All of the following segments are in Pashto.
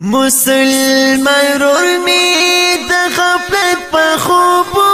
مسلمان رور می د غفلت په خوبو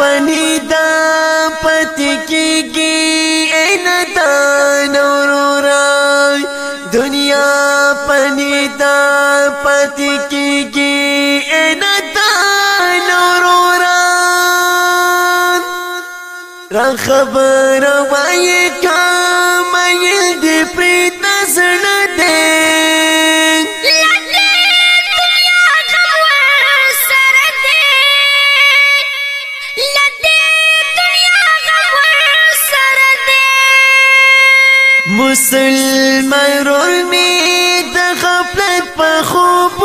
پنی دا پت کی گی این دا نورو را دنیا پنی دا پت کی گی این دا نورو را را خبر وائی کار مسلمان رور می د غفلت په خوب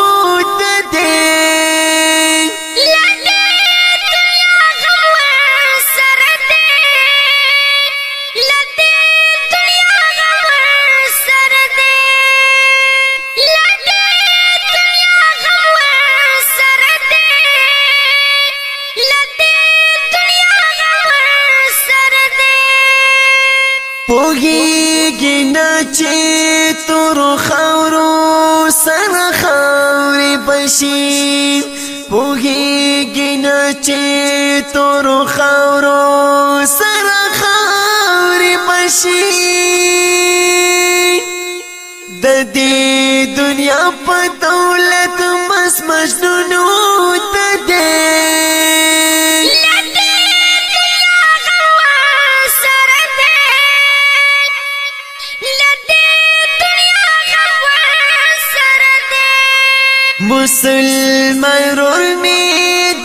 پوگی گینا چی تورو خورو سر خوری بشی پوگی گینا چی تورو خورو سر خوری بشی د دې دنیا په دولت مس مجنون مسلمان رور می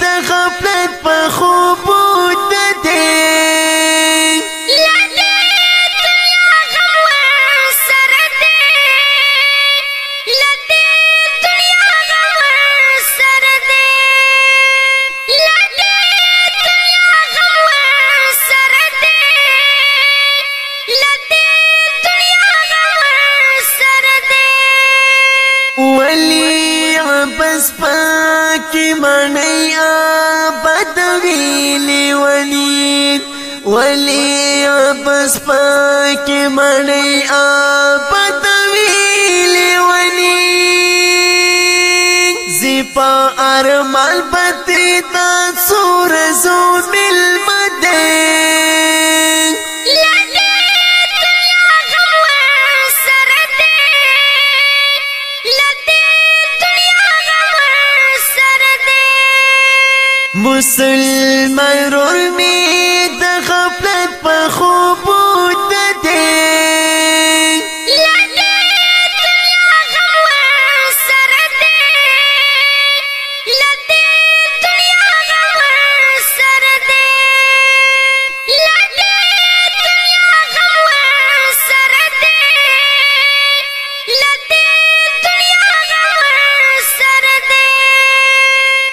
د غفلت په خوب پس پاکی منی آبد ویلی ولی ولی پس پاکی منی آبد ویلی ولی زیپا ارمال بتی تا سورزو مسلمان رور می د غفلت په خوبو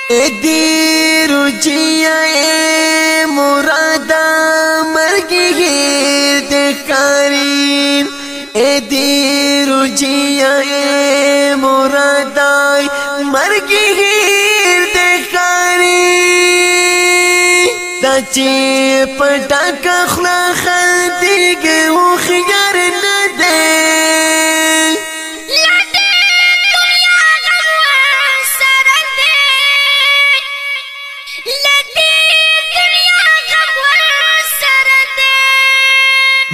دې رجیه مرادا مرګي دې کاری دې رجیه مرادا مرګي دې کاری د چې پټک خلا خلدګ او خيار نه دې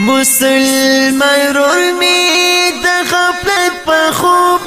مسلمان رور می د غفلت په خوب